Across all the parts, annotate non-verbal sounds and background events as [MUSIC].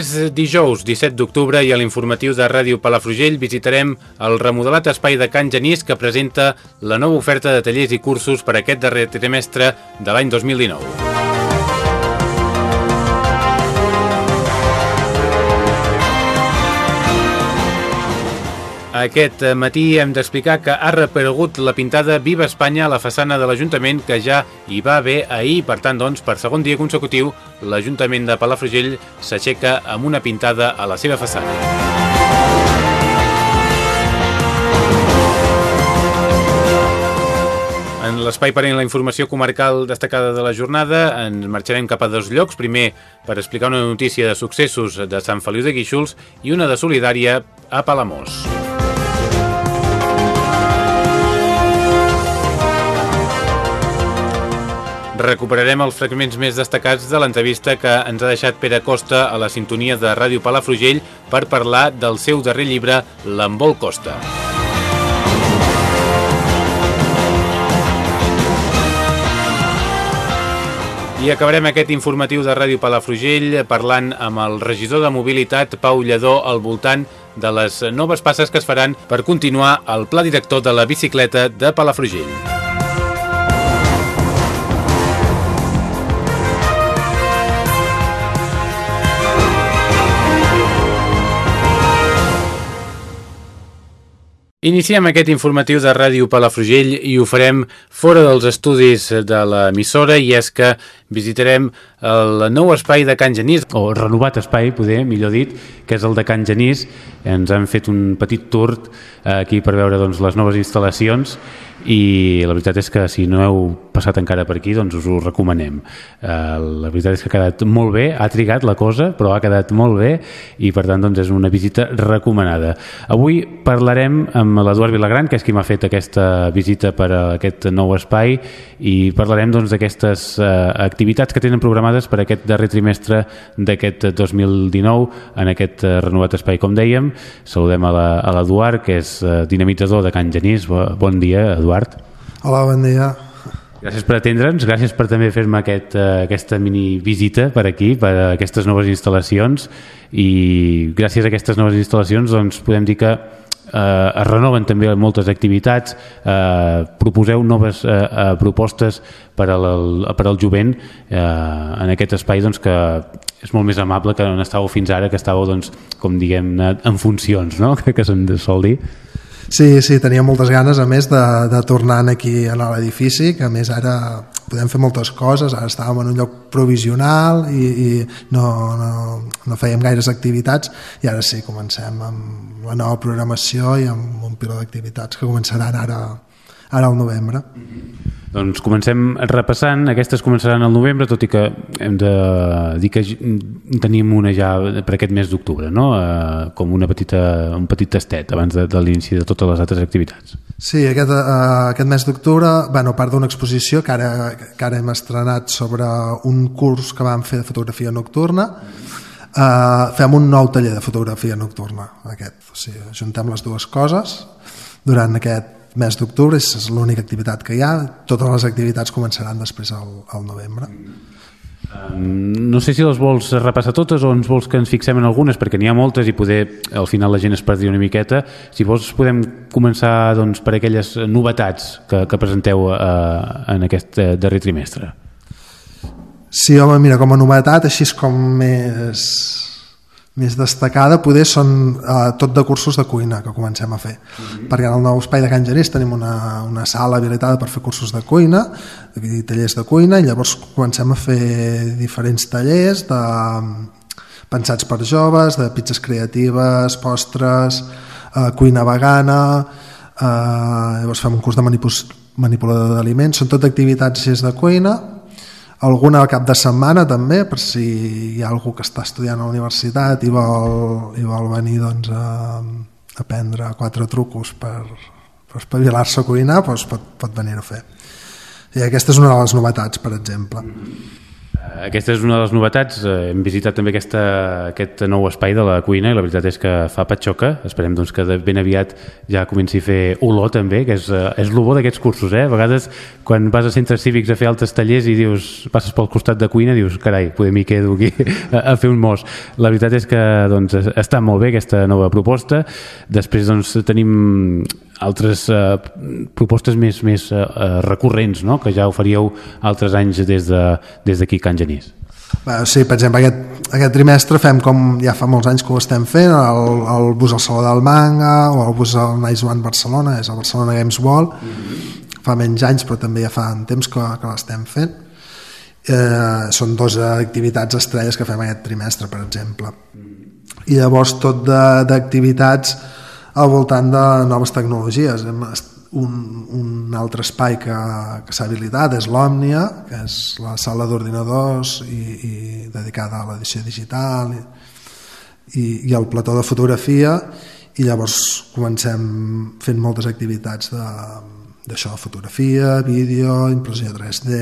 És dijous 17 d'octubre i a l'informatiu de Ràdio Palafrugell visitarem el remodelat espai de Can Genís que presenta la nova oferta de tallers i cursos per aquest darrer trimestre de l'any 2019. Aquest matí hem d'explicar que ha reparegut la pintada Viva Espanya a la façana de l'Ajuntament que ja hi va haver ahir. Per tant, doncs, per segon dia consecutiu, l'Ajuntament de Palafrugell s'aixeca amb una pintada a la seva façana. En l'espai per a la informació comarcal destacada de la jornada ens marxarem cap a dos llocs. Primer, per explicar una notícia de successos de Sant Feliu de Guíxols i una de solidària a Palamós. Recuperarem els fragments més destacats de l'entrevista que ens ha deixat Pere Costa a la sintonia de Ràdio Palafrugell per parlar del seu darrer llibre, L'Embol Costa. I acabarem aquest informatiu de Ràdio Palafrugell parlant amb el regidor de mobilitat, Pau Lledó, al voltant de les noves passes que es faran per continuar el pla director de la bicicleta de Palafrugell. Iniciem aquest informatiu de Ràdio Palafrugell i ho farem fora dels estudis de l'emissora i és que visitarem el nou espai de Can Genís, o renovat espai, poder, millor dit, que és el de Can Genís. Ens han fet un petit tour aquí per veure doncs, les noves instal·lacions i la veritat és que si no heu passat encara per aquí doncs us ho recomanem. Uh, la veritat és que ha quedat molt bé ha trigat la cosa però ha quedat molt bé i per tant doncs és una visita recomanada. Avui parlarem amb l'Eduard Vilagran que és qui m'ha fet aquesta visita per a aquest nou espai i parlarem doncs d'aquestes uh, activitats que tenen programades per aquest darrer trimestre d'aquest 2019 en aquest uh, renovat espai. Com dèiem saludem a l'Eduard que és uh, dinamitzador de Can Genís. Bon dia Eduard Eduard. Hola, bon dia. Gràcies per atendre'ns, gràcies per també fer-me aquest, uh, aquesta mini visita per aquí, per a aquestes noves instal·lacions i gràcies a aquestes noves instal·lacions doncs, podem dir que eh, es renoven també moltes activitats, eh, proposeu noves eh, eh, propostes per, al, per al jovent eh, en aquest espai doncs, que és molt més amable que on estàveu fins ara, que estàveu doncs, com diguem en funcions, no? [LAUGHS] que, que se'n sol dir. Sí, sí, tenia moltes ganes, a més, de, de tornar aquí a l'edifici, que a més ara podem fer moltes coses, ara estàvem en un lloc provisional i, i no, no, no fèiem gaires activitats i ara sí, comencem amb la nova programació i amb un piló d'activitats que començaran ara, ara al novembre. Mm -hmm. Doncs comencem repassant, aquestes començaran al novembre, tot i que hem de dir que tenim una ja per aquest mes d'octubre, no? Eh, com una petita, un petit tastet abans de, de l'inici de totes les altres activitats. Sí, aquest, uh, aquest mes d'octubre, bueno, a part d'una exposició que ara, que ara hem estrenat sobre un curs que vam fer de fotografia nocturna, uh, fem un nou taller de fotografia nocturna, aquest. O sigui, juntem les dues coses durant aquest mes d'octubre, és l'única activitat que hi ha, totes les activitats començaran després al, al novembre. No sé si les vols repassar totes o ens vols que ens fixem en algunes, perquè n'hi ha moltes i poder al final la gent es perdi una miqueta. Si vols podem començar doncs, per aquelles novetats que, que presenteu eh, en aquest eh, darrer trimestre. Sí, home, mira, com a novetat, així és com més més destacada poder són eh, tot de cursos de cuina que comencem a fer mm -hmm. perquè en el nou espai de Can Genís tenim una, una sala habilitada per fer cursos de cuina i tallers de cuina i llavors comencem a fer diferents tallers de, pensats per joves de pizzas creatives, postres eh, cuina vegana, eh, llavors fem un curs de manipulador d'aliments, són tot activitats de cuina, alguna al cap de setmana també, per si hi ha algú que està estudiant a la universitat i vol, i vol venir doncs, a, a aprendre quatre trucos per, per espavilar-se a cuinar, doncs pot, pot venir a fer. I aquesta és una de les novetats, per exemple. Mm -hmm. Aquesta és una de les novetats. Eh, hem visitat també aquesta, aquest nou espai de la cuina i la veritat és que fa patxoca. Esperem doncs, que ben aviat ja comenci a fer olor també, que és, eh, és el bo d'aquests cursos. Eh? A vegades quan vas a centres cívics a fer altres tallers i dius, passes pel costat de cuina dius, carai, poder m'hi quedo aquí [LAUGHS] a, a fer un mos. La veritat és que doncs, està molt bé aquesta nova proposta. Després doncs, tenim altres eh, propostes més, més eh, eh, recurrents no? que ja oferíeu altres anys des d'aquí de, des Can Genís. Sí, per exemple, aquest, aquest trimestre fem com ja fa molts anys que ho estem fent, el, el bus al Saló del Manga o el bus al Nice One Barcelona, és el Barcelona Games World, mm -hmm. fa menys anys però també ja fa un temps que, que l'estem fent. Eh, són dues activitats estrelles que fem aquest trimestre, per exemple. Mm -hmm. I llavors tot d'activitats al voltant de noves tecnologies. Un, un altre espai que, que s'ha habilitat és l'Òmnia, que és la sala d'ordinadors i, i dedicada a l'edició digital i, i, i el plató de fotografia i llavors comencem fent moltes activitats d'això, fotografia, vídeo, impressió 3D,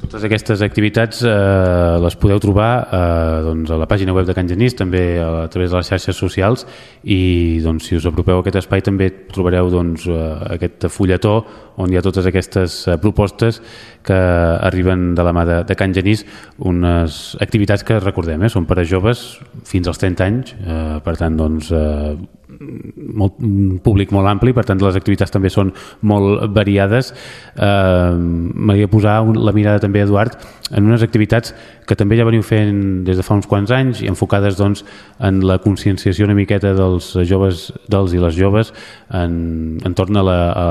totes aquestes activitats eh, les podeu trobar eh, doncs, a la pàgina web de Can Genís, també a, través de les xarxes socials i doncs, si us apropeu a aquest espai també trobareu doncs, eh, aquest fulletó on hi ha totes aquestes eh, propostes que arriben de la mà de, de Can Genís, unes activitats que recordem, eh, són per a joves fins als 30 anys, eh, per tant doncs, eh, molt, un públic molt ampli, per tant les activitats també són molt variades. Eh, M'agradaria posar un, la mirada també, Eduard, en unes activitats que també ja veniu fent des de fa uns quants anys i enfocades doncs, en la conscienciació una miqueta dels joves, dels i les joves en, en torn a la, a,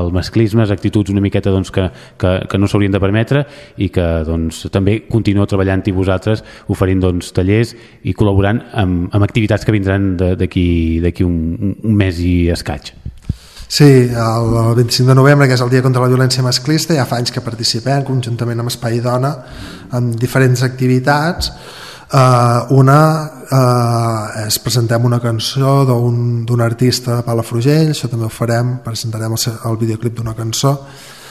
al masclisme, actituds una miqueta doncs, que, que, que no s'haurien de permetre i que doncs, també continueu treballant-hi vosaltres oferint doncs, tallers i col·laborant amb, amb activitats que vindran d'aquí un, un mes i escaig. Sí, el, el 25 de novembre, que és el Dia contra la Violència Masclista, ja fa anys que participem conjuntament amb Espai Dona en diferents activitats. Uh, una uh, és presentem una cançó d'un artista de Palafrugell, això també ho farem, presentarem el, el videoclip d'una cançó.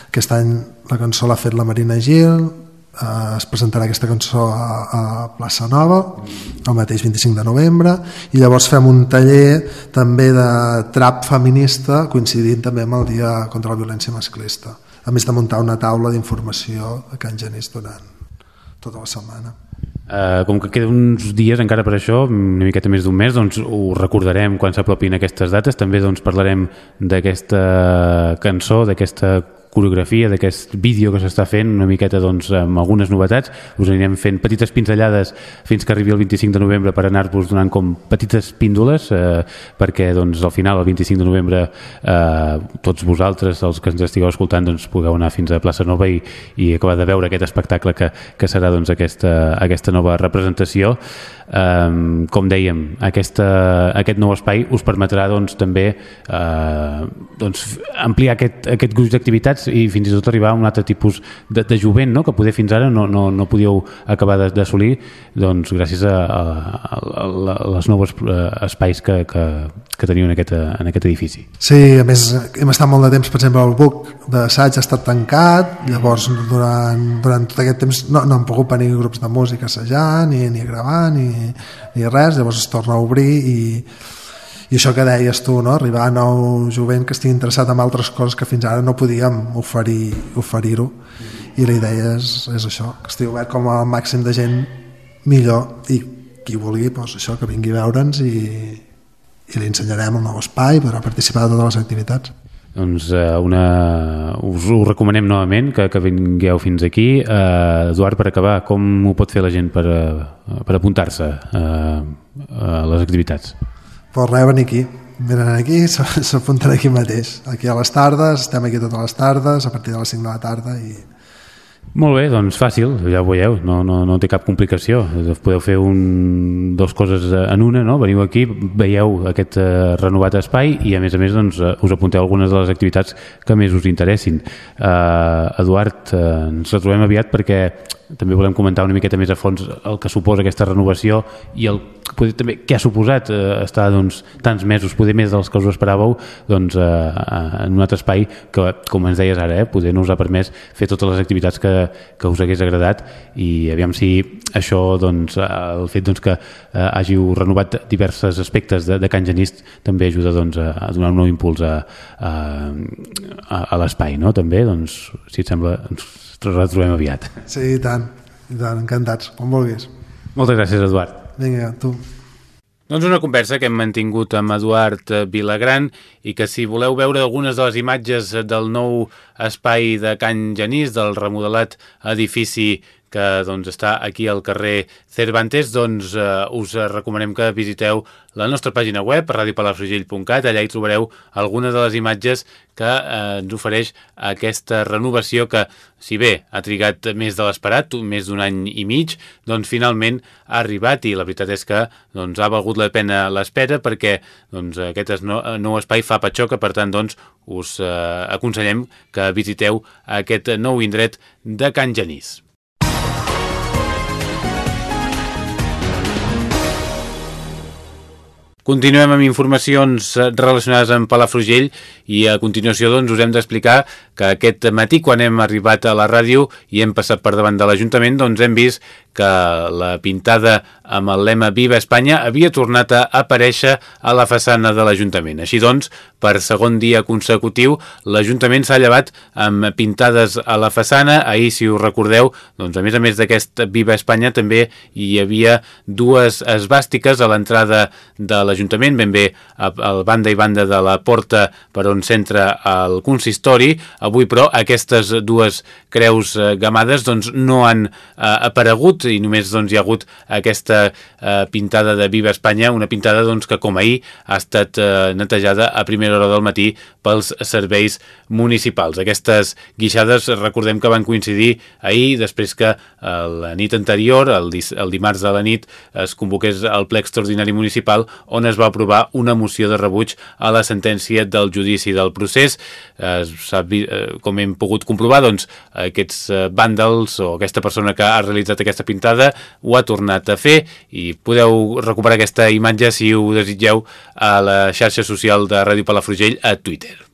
Aquest any la cançó l'ha fet la Marina Gil, eh, es presentarà aquesta cançó a, a Plaça Nova el mateix 25 de novembre i llavors fem un taller també de trap feminista coincidint també amb el dia contra la violència masclista a més de muntar una taula d'informació a Can Genís durant tota la setmana Uh, com que queden uns dies encara per això, una miqueta més d'un mes, doncs ho recordarem quan s'apropin aquestes dates. També doncs, parlarem d'aquesta cançó, d'aquesta coreografia d'aquest vídeo que s'està fent una miqueta doncs, amb algunes novetats. Us anirem fent petites pinzellades fins que arribi el 25 de novembre per anar-vos donant com petites píndoles eh, perquè doncs, al final el 25 de novembre eh, tots vosaltres els que ens estigueu escoltant doncs, pugueu anar fins a Plaça Nova i, i acabar de veure aquest espectacle que, que serà doncs, aquesta, aquesta nova representació. Um, com dèiem, aquesta, aquest nou espai us permetrà doncs, també uh, doncs, ampliar aquest, aquest gruix d'activitats i fins i tot arribar a un altre tipus de, de jovent no? que poder fins ara no, no, no podíeu acabar d'assolir doncs, gràcies a, a, a, a, les noves uh, espais que, que, que teniu en aquest, en aquest edifici. Sí, a més hem estat molt de temps, per exemple, el buc d'assaig ha estat tancat, llavors durant, durant tot aquest temps no, no han pogut venir grups de música assajant, ni, ni a gravar, ni, ni res, llavors es torna a obrir i, i això que deies tu, no? arribar a nou jovent que estigui interessat en altres coses que fins ara no podíem oferir-ho oferir i la idea és, és això, que estigui obert com al màxim de gent millor i qui vulgui, doncs això, que vingui a veure'ns i, i li ensenyarem el nou espai, podrà participar de totes les activitats doncs eh, una... us ho recomanem novament que, que vingueu fins aquí eh, Eduard, per acabar, com ho pot fer la gent per, eh, per apuntar-se eh, a les activitats? Pues res, venir aquí venen aquí, [LAUGHS] s'apunten aquí mateix aquí a les tardes, estem aquí totes les tardes a partir de les 5 de la tarda i, Molt bé, doncs fàcil, ja ho veieu, no, no, no té cap complicació. Podeu fer un, dos coses en una, no? Veniu aquí, veieu aquest uh, renovat espai i a més a més doncs, uh, us apunteu algunes de les activitats que més us interessin. Uh, Eduard, uh, ens retrobem aviat perquè també volem comentar una miqueta més a fons el que suposa aquesta renovació i el poder, també què ha suposat eh, estar doncs, tants mesos, poder més dels que us esperàveu doncs, eh, en un altre espai que, com ens deies ara, eh, poder no us ha permès fer totes les activitats que, que us hagués agradat i aviam si això, doncs, el fet doncs, que eh, hàgiu renovat diversos aspectes de, de Can Genist també ajuda doncs, a, a donar un nou impuls a, a, a, l'espai, no? també, doncs, si et sembla, ens retrobem aviat. Sí, i tant, i tant, encantats, com vulguis. Moltes gràcies, Eduard. Vinga, tu. Doncs una conversa que hem mantingut amb Eduard Vilagran i que si voleu veure algunes de les imatges del nou espai de Can Genís, del remodelat edifici que doncs, està aquí al carrer Cervantes, doncs eh, us recomanem que visiteu la nostra pàgina web, radiopalafrugell.cat, allà hi trobareu algunes de les imatges que eh, ens ofereix aquesta renovació que, si bé ha trigat més de l'esperat, més d'un any i mig, doncs finalment ha arribat i la veritat és que doncs, ha valgut la pena l'espera perquè doncs, aquest nou, nou espai fa patxoca, per tant doncs, us eh, aconsellem que visiteu aquest nou indret de Can Genís. Continuem amb informacions relacionades amb Palafrugell i a continuació doncs, us hem d'explicar que aquest matí quan hem arribat a la ràdio i hem passat per davant de l'Ajuntament doncs hem vist que la pintada amb el lema Viva Espanya havia tornat a aparèixer a la façana de l'Ajuntament. Així doncs, per segon dia consecutiu, l'Ajuntament s'ha llevat amb pintades a la façana. Ahir, si us recordeu, doncs, a més a més d'aquest Viva Espanya, també hi havia dues esbàstiques a l'entrada de l'Ajuntament, ben bé al banda i banda de la porta per on s'entra el consistori. Avui, però, aquestes dues creus eh, gamades doncs, no han eh, aparegut i només doncs, hi ha hagut aquesta eh, pintada de Viva Espanya, una pintada doncs, que com ahir ha estat eh, netejada a primera hora del matí pels serveis municipals. Aquestes guixades recordem que van coincidir ahir després que eh, la nit anterior, el, el dimarts de la nit, es convoqués el ple extraordinari municipal on es va aprovar una moció de rebuig a la sentència del judici del procés. Eh, eh, com hem pogut comprovar, doncs, aquests eh, vàndals o aquesta persona que ha realitzat aquesta pintada ho ha tornat a fer i podeu recuperar aquesta imatge si ho desitgeu a la xarxa social de Ràdio Palafrugell a Twitter.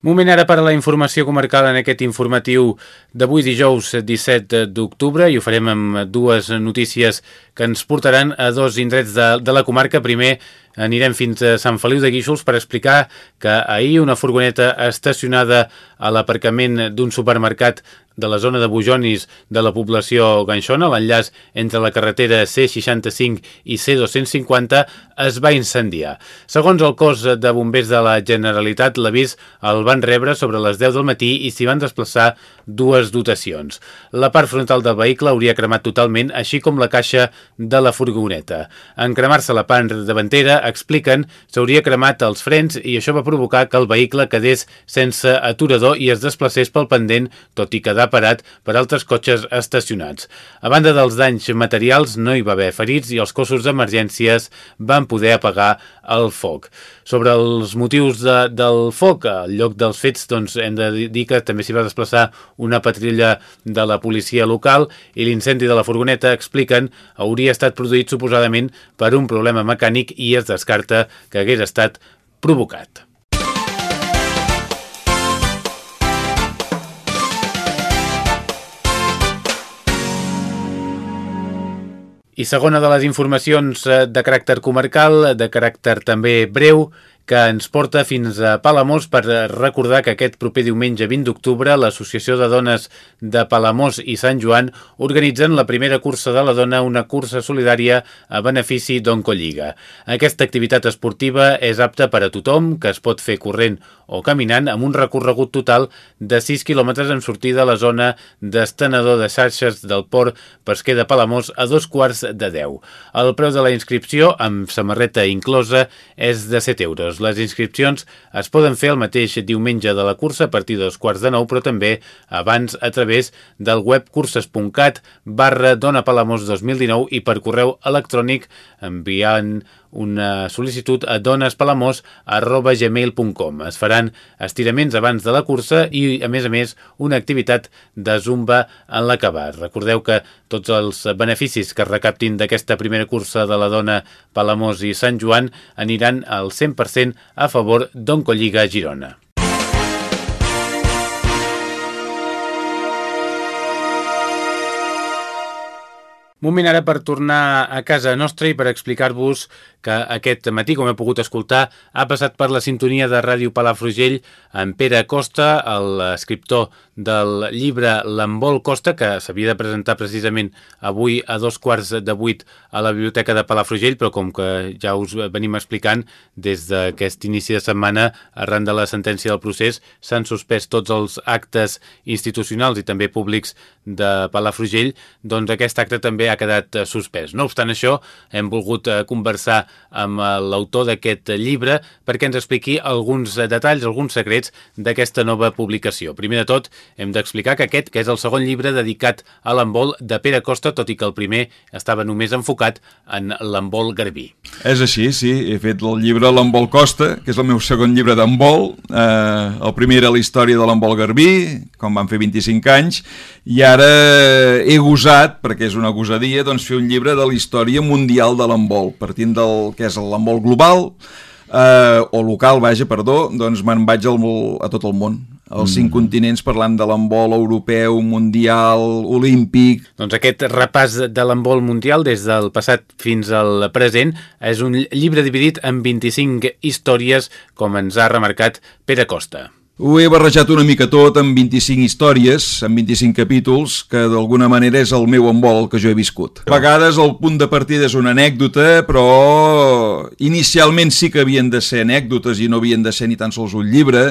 Moment ara per a la informació comarcal en aquest informatiu d'avui dijous 17 d'octubre i ho farem amb dues notícies que ens portaran a dos indrets de, de la comarca. Primer anirem fins a Sant Feliu de Guíxols per explicar que ahir una furgoneta estacionada a l'aparcament d'un supermercat de la zona de Bujonis de la població ganxona, l'enllaç entre la carretera C65 i C250, es va incendiar. Segons el cos de bombers de la Generalitat, l'avís el van rebre sobre les 10 del matí i s'hi van desplaçar dues dotacions. La part frontal del vehicle hauria cremat totalment, així com la caixa de la furgoneta. En cremar-se la part davantera, expliquen, s'hauria cremat els frens i això va provocar que el vehicle quedés sense aturador i es desplacés pel pendent, tot i quedar parat per altres cotxes estacionats. A banda dels danys materials, no hi va haver ferits i els cossos d'emergències van poder apagar el foc. Sobre els motius de, del foc, al lloc dels fets, doncs, hem de dir que també s'hi va desplaçar una patrulla de la policia local i l'incendi de la furgoneta, expliquen, hauria estat produït suposadament per un problema mecànic i es descarta que hagués estat provocat. I segona de les informacions eh, de caràcter comarcal, de caràcter també breu, que ens porta fins a Palamós per recordar que aquest proper diumenge 20 d'octubre l'Associació de Dones de Palamós i Sant Joan organitzen la primera cursa de la dona, una cursa solidària a benefici d'Oncolliga. Aquesta activitat esportiva és apta per a tothom, que es pot fer corrent o caminant amb un recorregut total de 6 quilòmetres en sortida a la zona d'estenedor de xarxes del port pesquer de Palamós a dos quarts de 10. El preu de la inscripció, amb samarreta inclosa, és de 7 euros. Les inscripcions es poden fer el mateix diumenge de la cursa a partir dels quarts de nou, però també abans a través del web curses.cat barra Dona Palamós 2019 i per correu electrònic enviant una sol·licitud a donespalamós.gmail.com. Es faran estiraments abans de la cursa i, a més a més, una activitat de zumba en l'acabar. Recordeu que tots els beneficis que es recaptin d'aquesta primera cursa de la dona Palamós i Sant Joan aniran al 100% a favor d'Oncolliga Girona. Moment ara per tornar a casa nostra i per explicar-vos que aquest matí, com he pogut escoltar, ha passat per la sintonia de Ràdio Palafrugell en Pere Costa, l'escriptor del llibre L'Embol Costa, que s'havia de presentar precisament avui a dos quarts de vuit a la Biblioteca de Palafrugell, però com que ja us venim explicant, des d'aquest inici de setmana, arran de la sentència del procés, s'han suspès tots els actes institucionals i també públics de Palafrugell, doncs aquest acte també ha quedat suspès. No obstant això, hem volgut eh, conversar amb l'autor d'aquest llibre perquè ens expliqui alguns detalls, alguns secrets d'aquesta nova publicació. Primer de tot, hem d'explicar que aquest, que és el segon llibre dedicat a l'embol de Pere Costa, tot i que el primer estava només enfocat en l'embol garbí. És així, sí. He fet el llibre L'embol Costa, que és el meu segon llibre d'embol. Eh, el primer era la història de l'embol garbí, com van fer 25 anys, i ara he gosat, perquè és una gosadia, doncs fer un llibre de la història mundial de l'embol, partint del que és l'embol global, eh, o local, vaja, perdó, doncs me'n vaig al, a tot el món els mm. cinc continents parlant de l'embol europeu, mundial, olímpic... Doncs aquest repàs de l'embol mundial des del passat fins al present és un llibre dividit en 25 històries, com ens ha remarcat Pere Costa. Ho he barrejat una mica tot amb 25 històries, amb 25 capítols, que d'alguna manera és el meu embol que jo he viscut. A vegades el punt de partida és una anècdota, però inicialment sí que havien de ser anècdotes i no havien de ser ni tan sols un llibre,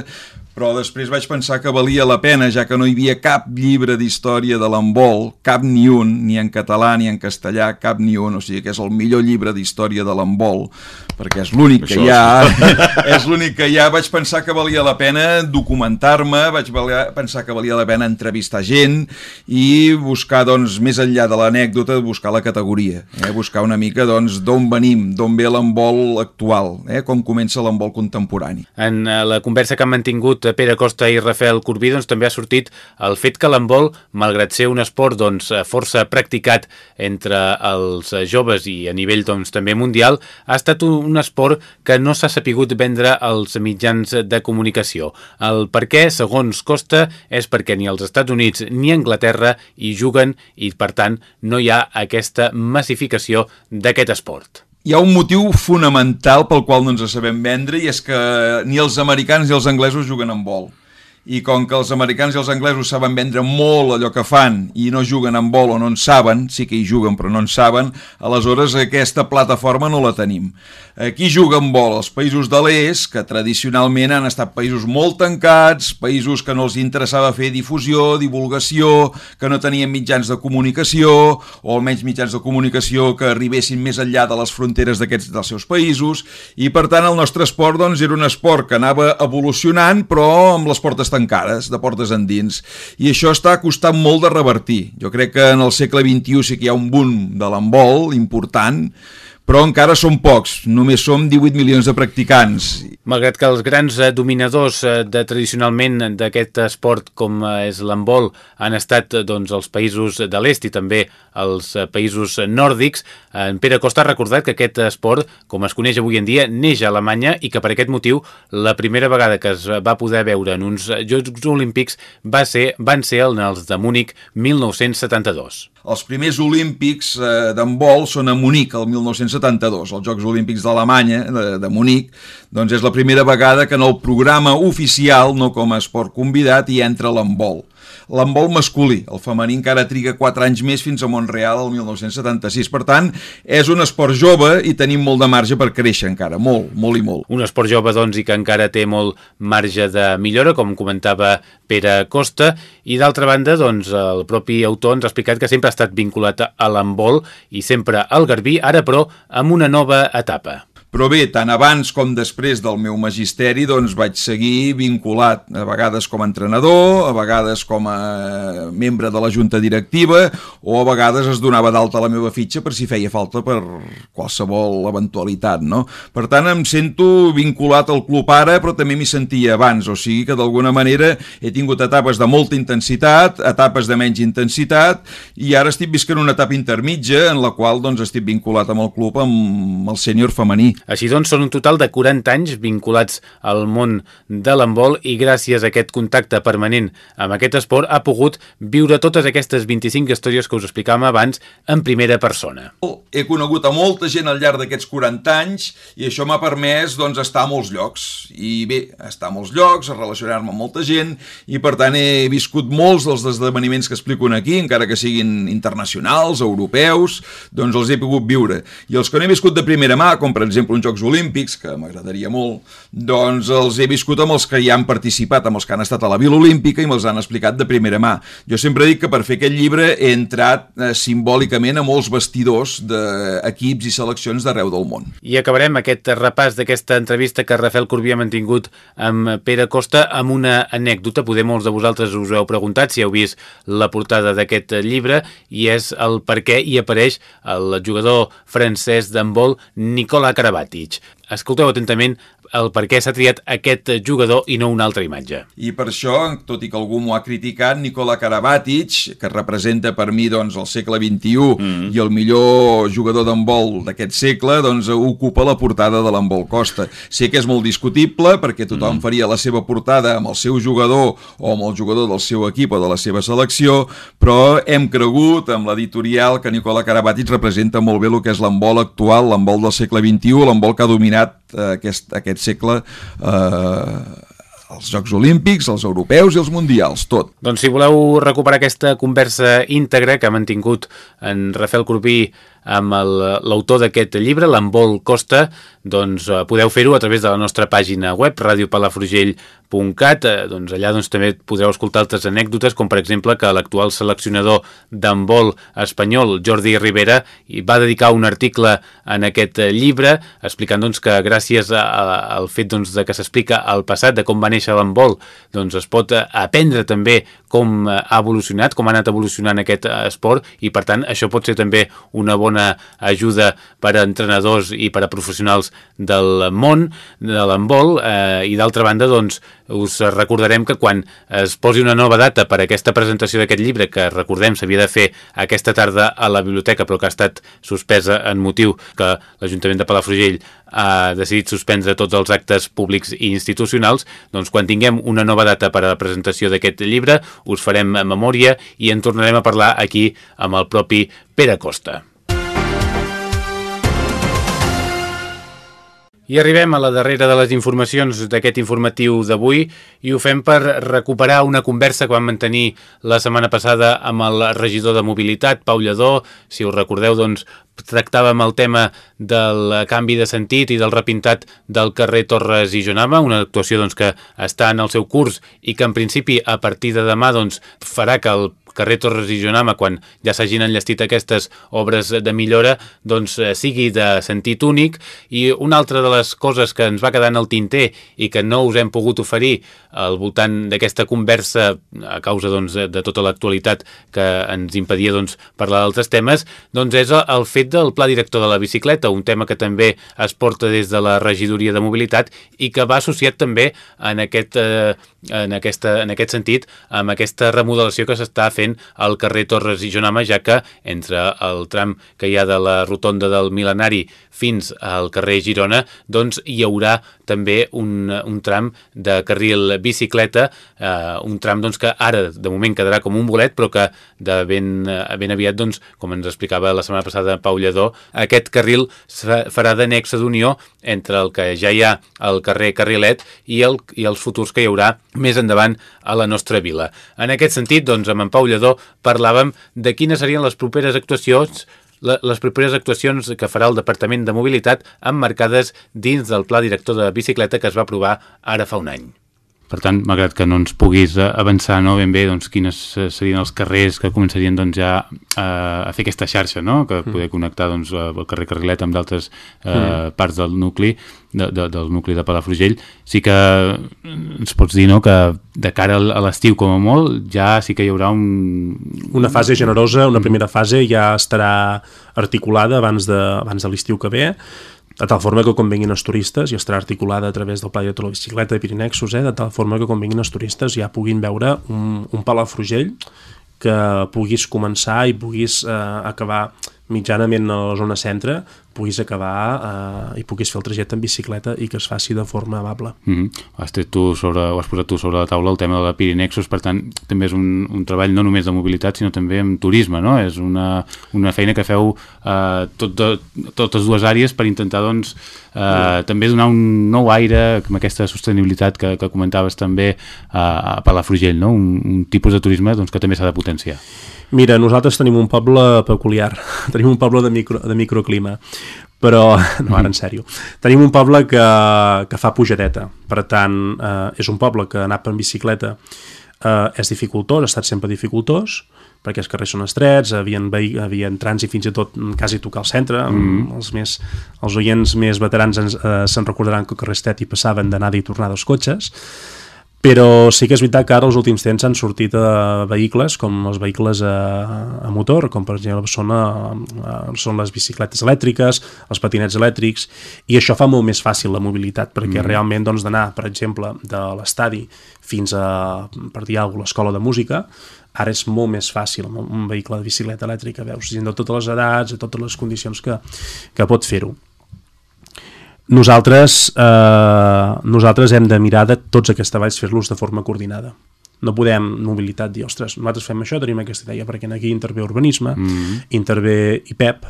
però després vaig pensar que valia la pena, ja que no hi havia cap llibre d'història de l'embol, cap ni un, ni en català ni en castellà, cap ni un, o sigui que és el millor llibre d'història de l'embol, perquè és l'únic que hi ha, [LAUGHS] és l'únic que hi ha, vaig pensar que valia la pena documentar-me, vaig pensar que valia la pena entrevistar gent i buscar, doncs, més enllà de l'anècdota, buscar la categoria, eh? buscar una mica, doncs, d'on venim, d'on ve l'embol actual, eh? com comença l'embol contemporani. En eh, la conversa que han mantingut de Pere Costa i Rafael Corbí doncs, també ha sortit el fet que l'handbol, malgrat ser un esport doncs, força practicat entre els joves i a nivell doncs, també mundial, ha estat un esport que no s'ha sapigut vendre als mitjans de comunicació. El per què, segons Costa, és perquè ni els Estats Units ni Anglaterra hi juguen i, per tant, no hi ha aquesta massificació d'aquest esport hi ha un motiu fonamental pel qual no ens sabem vendre i és que ni els americans ni els anglesos juguen amb vol i com que els americans i els anglesos saben vendre molt allò que fan i no juguen amb vol o no en saben, sí que hi juguen però no en saben, aleshores aquesta plataforma no la tenim. Qui juga amb vol? Els països de l'est, que tradicionalment han estat països molt tancats, països que no els interessava fer difusió, divulgació, que no tenien mitjans de comunicació, o almenys mitjans de comunicació que arribessin més enllà de les fronteres d'aquests dels seus països, i per tant el nostre esport doncs, era un esport que anava evolucionant, però amb les portes tancades, de portes endins, i això està costant molt de revertir. Jo crec que en el segle XXI sí que hi ha un boom de l'embol important, però encara som pocs, només som 18 milions de practicants. Malgrat que els grans eh, dominadors eh, de tradicionalment d'aquest esport com eh, és l'handbol han estat doncs, els països de l'est i també els països nòrdics, en Pere Costa ha recordat que aquest esport, com es coneix avui en dia, neix a Alemanya i que per aquest motiu la primera vegada que es va poder veure en uns Jocs Olímpics va ser, van ser els de Múnich 1972. Els primers olímpics eh, d'handbol són a Munic, el 1972, els Jocs Olímpics d'Alemanya, de, de Munic, doncs és la primera vegada que en el programa oficial, no com a esport convidat, hi entra l'handbol l'handbol masculí. El femení encara triga 4 anys més fins a Montreal el 1976. Per tant, és un esport jove i tenim molt de marge per créixer encara, molt, molt i molt. Un esport jove, doncs, i que encara té molt marge de millora, com comentava Pere Costa, i d'altra banda, doncs, el propi autor ens ha explicat que sempre ha estat vinculat a l'handbol i sempre al Garbí, ara però amb una nova etapa. Però bé, tant abans com després del meu magisteri doncs vaig seguir vinculat, a vegades com a entrenador, a vegades com a membre de la junta directiva o a vegades es donava d'alta la meva fitxa per si feia falta per qualsevol eventualitat, no? Per tant, em sento vinculat al club ara, però també m'hi sentia abans, o sigui que d'alguna manera he tingut etapes de molta intensitat, etapes de menys intensitat, i ara estic visquent una etapa intermitja en la qual doncs, estic vinculat amb el club amb el sènior femení. Així doncs, són un total de 40 anys vinculats al món de l'handbol i gràcies a aquest contacte permanent amb aquest esport ha pogut viure totes aquestes 25 històries que us explicàvem abans en primera persona. He conegut a molta gent al llarg d'aquests 40 anys i això m'ha permès doncs, estar a molts llocs. I bé, estar a molts llocs, relacionar-me amb molta gent i per tant he viscut molts dels esdeveniments que explico aquí, encara que siguin internacionals, europeus, doncs els he pogut viure. I els que no he viscut de primera mà, com per exemple uns Jocs Olímpics, que m'agradaria molt, doncs els he viscut amb els que hi han participat, amb els que han estat a la Vila Olímpica i me'ls han explicat de primera mà. Jo sempre dic que per fer aquest llibre he entrat eh, simbòlicament a molts vestidors d'equips i seleccions d'arreu del món. I acabarem aquest repàs d'aquesta entrevista que Rafael Corbí ha mantingut amb Pere Costa amb una anècdota. Poder molts de vosaltres us heu preguntat si heu vist la portada d'aquest llibre i és el per què hi apareix el jugador francès d'handbol Nicola Karabatic. Escolteu atentament el per què s'ha triat aquest jugador i no una altra imatge. I per això, tot i que algú m'ho ha criticat, Nicola Karabatic, que representa per mi doncs, el segle XXI mm -hmm. i el millor jugador d'handbol d'aquest segle, doncs ocupa la portada de l'handbol Costa. Sé que és molt discutible perquè tothom mm -hmm. faria la seva portada amb el seu jugador o amb el jugador del seu equip o de la seva selecció, però hem cregut amb l'editorial que Nicola Karabatic representa molt bé el que és l'handbol actual, l'handbol del segle XXI, l'handbol que ha dominat aquest, aquest segle eh, els Jocs Olímpics, els europeus i els mundials, tot. Doncs si voleu recuperar aquesta conversa íntegra que ha mantingut en Rafael Corbí amb l'autor d'aquest llibre, l'Embol Costa, doncs eh, podeu fer-ho a través de la nostra pàgina web, radiopalafrugell.cat, eh, doncs allà doncs, també podreu escoltar altres anècdotes, com per exemple que l'actual seleccionador d'handbol espanyol, Jordi Rivera, va dedicar un article en aquest llibre, explicant doncs, que gràcies a, a, al fet doncs, de que s'explica el passat, de com va néixer l'handbol, doncs es pot aprendre també com ha evolucionat, com ha anat evolucionant aquest esport, i per tant això pot ser també una bona bona ajuda per a entrenadors i per a professionals del món de l'handbol eh, i d'altra banda doncs us recordarem que quan es posi una nova data per a aquesta presentació d'aquest llibre que recordem s'havia de fer aquesta tarda a la biblioteca però que ha estat suspesa en motiu que l'Ajuntament de Palafrugell ha decidit suspendre tots els actes públics i institucionals, doncs quan tinguem una nova data per a la presentació d'aquest llibre us farem memòria i en tornarem a parlar aquí amb el propi Pere Costa. I arribem a la darrera de les informacions d'aquest informatiu d'avui i ho fem per recuperar una conversa que vam mantenir la setmana passada amb el regidor de mobilitat, Pau Lledó. Si us recordeu, doncs, tractàvem el tema del canvi de sentit i del repintat del carrer Torres i Jonama, una actuació doncs, que està en el seu curs i que en principi a partir de demà doncs, farà que el carrer Torres i Jonama, quan ja s'hagin enllestit aquestes obres de millora, doncs eh, sigui de sentit únic. I una altra de les coses que ens va quedar en el tinter i que no us hem pogut oferir al voltant d'aquesta conversa a causa doncs, de tota l'actualitat que ens impedia doncs, parlar d'altres temes, doncs és el fet del pla director de la bicicleta, un tema que també es porta des de la regidoria de mobilitat i que va associat també en aquest, eh, en aquesta, en aquest sentit amb aquesta remodelació que s'està fent fent al carrer Torres i Jonama, ja que entre el tram que hi ha de la rotonda del Milenari fins al carrer Girona, doncs hi haurà també un, un tram de carril bicicleta, eh, un tram doncs, que ara de moment quedarà com un bolet, però que de ben, ben aviat, doncs, com ens explicava la setmana passada Pau Lledó, aquest carril farà de nexe d'unió entre el que ja hi ha al carrer Carrilet i, el, i els futurs que hi haurà més endavant a la nostra vila. En aquest sentit, doncs, amb en Pau Lledó parlàvem de quines serien les properes actuacions les properes actuacions que farà el Departament de Mobilitat emmarcades dins del Pla Director de Bicicleta que es va aprovar ara fa un any. Per tant, malgrat que no ens puguis eh, avançar no, ben bé doncs, quines serien els carrers que començarien doncs, ja a, a fer aquesta xarxa, no? que mm. poder connectar doncs, el carrer Carrilet amb d'altres eh, mm. parts del nucli, de, de, del nucli de Palafrugell, sí que ens pots dir no, que de cara a l'estiu com a molt ja sí que hi haurà un... Una fase generosa, una primera fase ja estarà articulada abans de, abans de l'estiu que ve, de tal forma que quan vinguin els turistes, i estarà articulada a través del Pla de la Bicicleta de Pirinexos, eh, de tal forma que quan vinguin els turistes ja puguin veure un, un Palafrugell que puguis començar i puguis eh, acabar mitjanament a la zona centre puguis acabar eh, i puguis fer el trajecte en bicicleta i que es faci de forma amable. Mm -hmm. has, tu sobre, has posat tu sobre la taula el tema de la Pirinexos, per tant també és un, un treball no només de mobilitat sinó també en turisme, no? És una, una feina que feu eh, tot de, totes dues àrees per intentar doncs eh, mm. també donar un nou aire amb aquesta sostenibilitat que, que comentaves també a, a Palafrugell, no? Un, un tipus de turisme doncs, que també s'ha de potenciar. Mira, nosaltres tenim un poble peculiar, [LAUGHS] tenim un poble de, micro, de microclima, però, [LAUGHS] no, ara en sèrio, tenim un poble que, que fa pujadeta, per tant, eh, és un poble que anar en bicicleta eh, és dificultós, ha estat sempre dificultós, perquè els carrers són estrets, havien, havien trànsit fins i tot quasi tocar al centre, mm. els, més, els oients més veterans eh, se'n recordaran que el carrer estret hi passaven d'anada i tornada dels cotxes, però sí que és veritat que ara els últims temps han sortit eh, vehicles com els vehicles a, a motor, com per exemple són, a, són les bicicletes elèctriques, els patinets elèctrics, i això fa molt més fàcil la mobilitat, perquè mm. realment doncs, d'anar, per exemple, de l'estadi fins a, per dir alguna l'escola de música, ara és molt més fàcil un vehicle de bicicleta elèctrica, veus gent de totes les edats, de totes les condicions que, que pot fer-ho nosaltres, eh, nosaltres hem de mirar de tots aquests treballs fer-los de forma coordinada. No podem mobilitat dir, ostres, nosaltres fem això, tenim aquesta idea, perquè aquí intervé urbanisme, mm -hmm. intervé IPEP,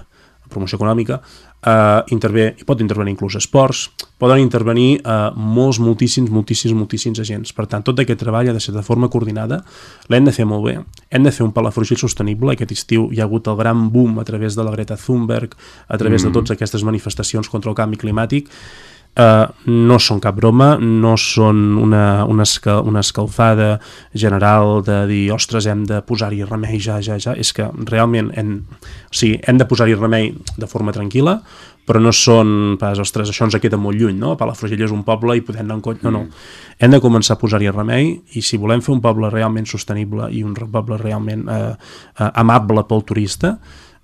promoció econòmica, eh, intervé, i pot intervenir inclús esports, poden intervenir eh, molts, moltíssims, moltíssims, moltíssims agents. Per tant, tot aquest treball ha de ser de forma coordinada, l'hem de fer molt bé, hem de fer un palafrugell sostenible, aquest estiu hi ha hagut el gran boom a través de la Greta Thunberg, a través mm. de totes aquestes manifestacions contra el canvi climàtic, Uh, no són cap broma, no són una, una, escal, una escalfada general de dir, ostres, hem de posar-hi remei ja, ja, ja, és que realment hem, o sigui, hem de posar-hi remei de forma tranquil·la, però no són pas, ostres, això ens queda molt lluny, no? Palafrugell és un poble i podem anar en cotxe, no, no. Mm. Hem de començar a posar-hi remei i si volem fer un poble realment sostenible i un poble realment eh, eh, amable pel turista,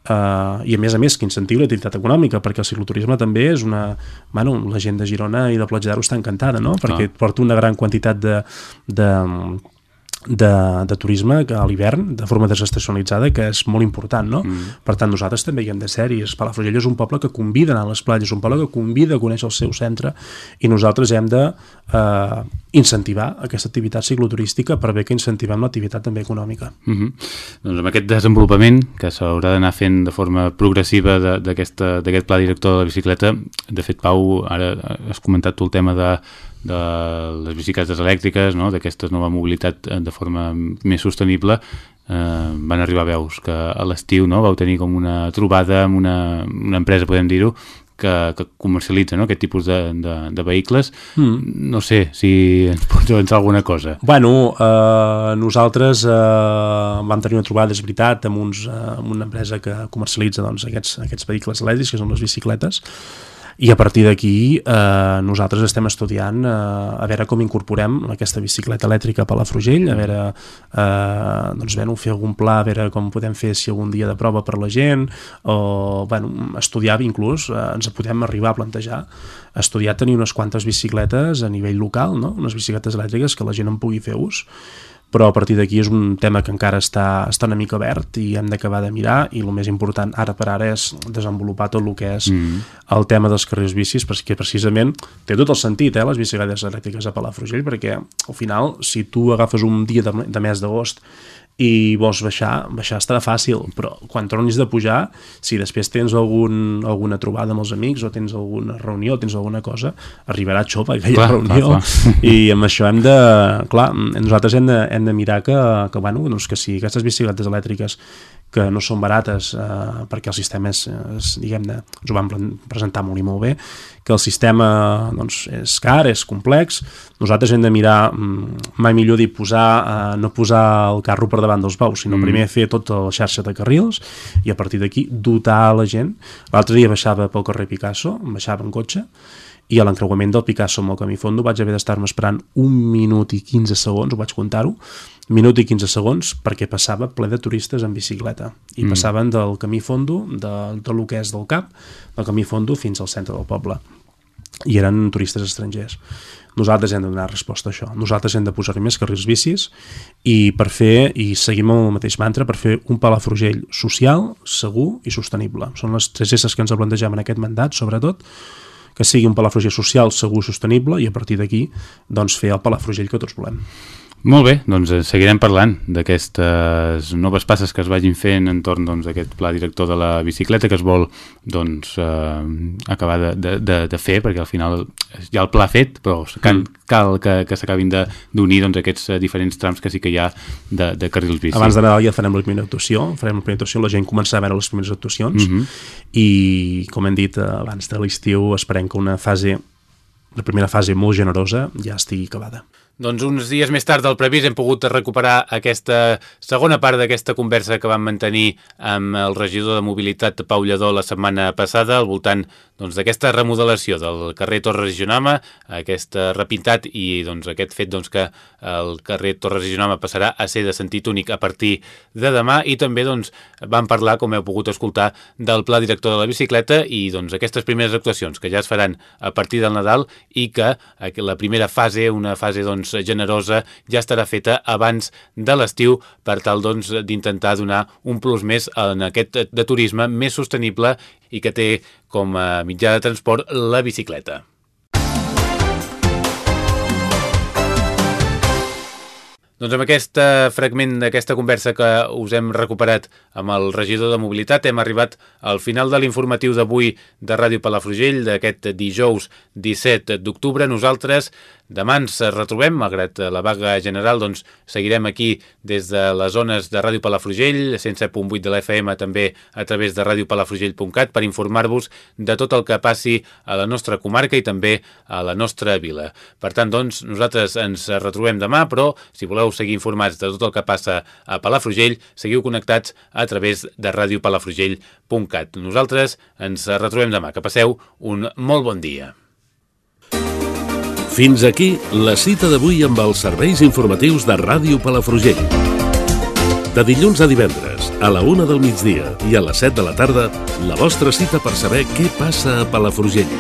Uh, i a més a més que incentivi l'activitat econòmica perquè el cicloturisme també és una bueno, la gent de Girona i de Platja d'Aro està encantada no? perquè ah. porta una gran quantitat de, de, de, de turisme que a l'hivern, de forma desestacionalitzada, que és molt important, no? Mm. Per tant, nosaltres també hi hem de ser i Palafrugell és un poble que convida a anar a les platges, un poble que convida a conèixer el seu centre i nosaltres hem de eh, incentivar aquesta activitat cicloturística per bé que incentivem l'activitat també econòmica. Mm -hmm. Doncs amb aquest desenvolupament que s'haurà d'anar fent de forma progressiva d'aquest pla director de la bicicleta, de fet, Pau, ara has comentat tu el tema de de les bicicletes elèctriques, no? d'aquesta nova mobilitat eh, de forma més sostenible, eh, van arribar veus que a l'estiu no? vau tenir com una trobada amb una, una empresa, podem dir-ho, que, que comercialitza no? aquest tipus de, de, de vehicles. Mm. No sé si ens pots avançar alguna cosa. Bueno, eh, nosaltres eh, vam tenir una trobada, és veritat, amb, uns, eh, amb una empresa que comercialitza doncs, aquests, aquests vehicles elèctrics, que són les bicicletes, i a partir d'aquí eh, nosaltres estem estudiant eh, a veure com incorporem aquesta bicicleta elèctrica a Palafrugell, a veure eh, doncs, bueno, fer algun pla, a veure com podem fer si algun dia de prova per la gent o bueno, estudiar inclús, eh, ens podem arribar a plantejar estudiar tenir unes quantes bicicletes a nivell local, no? unes bicicletes elèctriques que la gent en pugui fer ús però a partir d'aquí és un tema que encara està, està una mica obert i hem d'acabar de mirar i el més important ara per ara és desenvolupar tot el que és mm. el tema dels carrers bicis perquè precisament té tot el sentit eh, les bicicletes elèctriques a Palafrugell perquè al final si tu agafes un dia de, de mes d'agost i vols baixar, baixar estarà fàcil, però quan tornis de pujar, si després tens algun, alguna trobada amb els amics o tens alguna reunió, o tens alguna cosa, arribarà xopa aquella clar, reunió clar, clar. i amb això hem de, clar, nosaltres hem de, hem de mirar que, que, bueno, doncs que si aquestes bicicletes elèctriques que no són barates eh, perquè el sistema és, és diguem-ne, ens ho van presentar molt i molt bé, que el sistema doncs, és car, és complex, nosaltres hem de mirar, mm, mai millor dir posar, eh, no posar el carro per davant dels bous, sinó mm. primer fer tota la xarxa de carrils i a partir d'aquí dotar la gent. L'altre dia baixava pel carrer Picasso, baixava en cotxe, i a l'encreuament del Picasso amb el camí fondo vaig haver d'estar-me esperant un minut i 15 segons, ho vaig comptar-ho, minut i 15 segons perquè passava ple de turistes en bicicleta i mm. passaven del camí fondo de, de lo que és del cap del camí fondo fins al centre del poble i eren turistes estrangers nosaltres hem de donar resposta a això. Nosaltres hem de posar més carrils bicis i per fer, i seguim amb el mateix mantra per fer un Palafrugell social segur i sostenible. Són les tres esses que ens plantegem en aquest mandat sobretot que sigui un Palafrugell social, segur i sostenible i a partir d'aquí doncs, fer el Palafrugell que tots volem molt bé, doncs eh, seguirem parlant d'aquestes noves passes que es vagin fent entorn doncs, d'aquest doncs, pla director de la bicicleta que es vol doncs, eh, acabar de, de, de, de fer, perquè al final hi ha el pla fet, però cal, mm. cal que, que s'acabin d'unir doncs, aquests eh, diferents trams que sí que hi ha de, de carrils bici. Abans de Nadal ja farem la primera actuació, farem la primera actuació, la gent començarà a veure les primeres actuacions mm -hmm. i, com hem dit eh, abans de l'estiu, esperem que una fase la primera fase molt generosa ja estigui acabada. Doncs uns dies més tard del previst hem pogut recuperar aquesta segona part d'aquesta conversa que vam mantenir amb el regidor de mobilitat Pau Lledó la setmana passada al voltant d'aquesta doncs, remodelació del carrer Torres Regionama, aquesta repintat i doncs, aquest fet doncs, que el carrer Torres Regionama passarà a ser de sentit únic a partir de demà i també doncs, vam parlar, com heu pogut escoltar, del pla director de la bicicleta i doncs, aquestes primeres actuacions que ja es faran a partir del Nadal i que la primera fase, una fase doncs, doncs, generosa ja estarà feta abans de l'estiu per tal doncs, d'intentar doncs, donar un plus més en aquest de turisme més sostenible i que té com a mitjà de transport la bicicleta. Doncs amb aquest fragment d'aquesta conversa que us hem recuperat amb el regidor de mobilitat hem arribat al final de l'informatiu d'avui de Ràdio Palafrugell d'aquest dijous 17 d'octubre. Nosaltres Demà ens retrobem, malgrat la vaga general, doncs seguirem aquí des de les zones de Ràdio Palafrugell, 107.8 de l'FM, també a través de radiopalafrugell.cat, per informar-vos de tot el que passi a la nostra comarca i també a la nostra vila. Per tant, doncs, nosaltres ens retrobem demà, però si voleu seguir informats de tot el que passa a Palafrugell, seguiu connectats a través de radiopalafrugell.cat. Nosaltres ens retrobem demà. Que passeu un molt bon dia. Fins aquí la cita d'avui amb els serveis informatius de Ràdio Palafrugell. De dilluns a divendres, a la una del migdia i a les 7 de la tarda, la vostra cita per saber què passa a Palafrugell.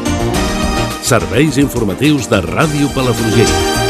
Serveis informatius de Ràdio Palafrugell.